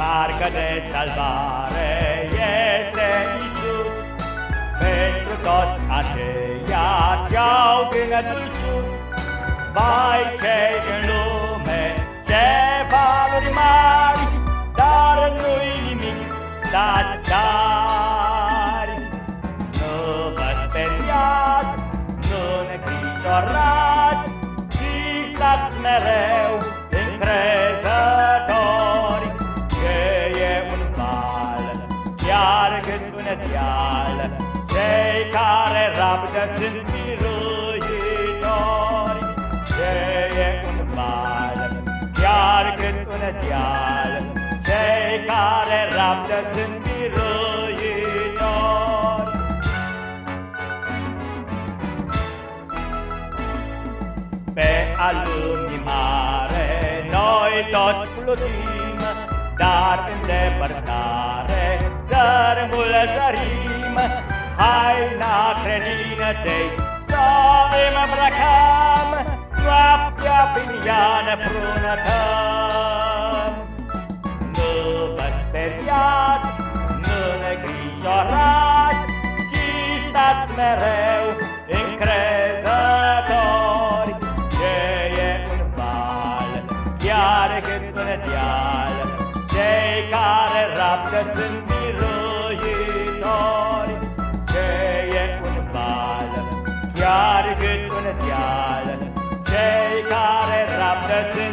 Parcă de salvare este Isus Pentru toți aceia ce-au gândul sus. Vai cei în lume, ce valuri mari Dar nu-i nimic, stați tari. Nu vă speriați, nu ne grijorați Ci stați mereu deal Cei care rabdă sunt biruitori. Ce e un val, chiar cât un deal. Cei care rabdă sunt biruitori. Pe alumii mare noi toți plutim Dar în depărtare țărmul sărim, haina credinței să îmbrăcăm, noaptea prin ea ne frunătăm. Nu vă speriați, nu ne grijorați, ci stați mereu încrezători, ce e un val, chiar când un deal, cei care raptă sunt care rabdă sunt